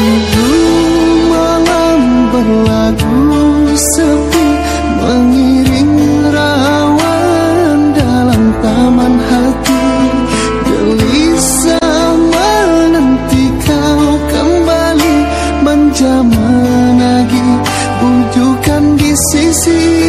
Rindu malam berlagu sepi Mengiring rawan dalam taman hati. Gelisah menanti kau kembali Manja lagi bujukan di sisi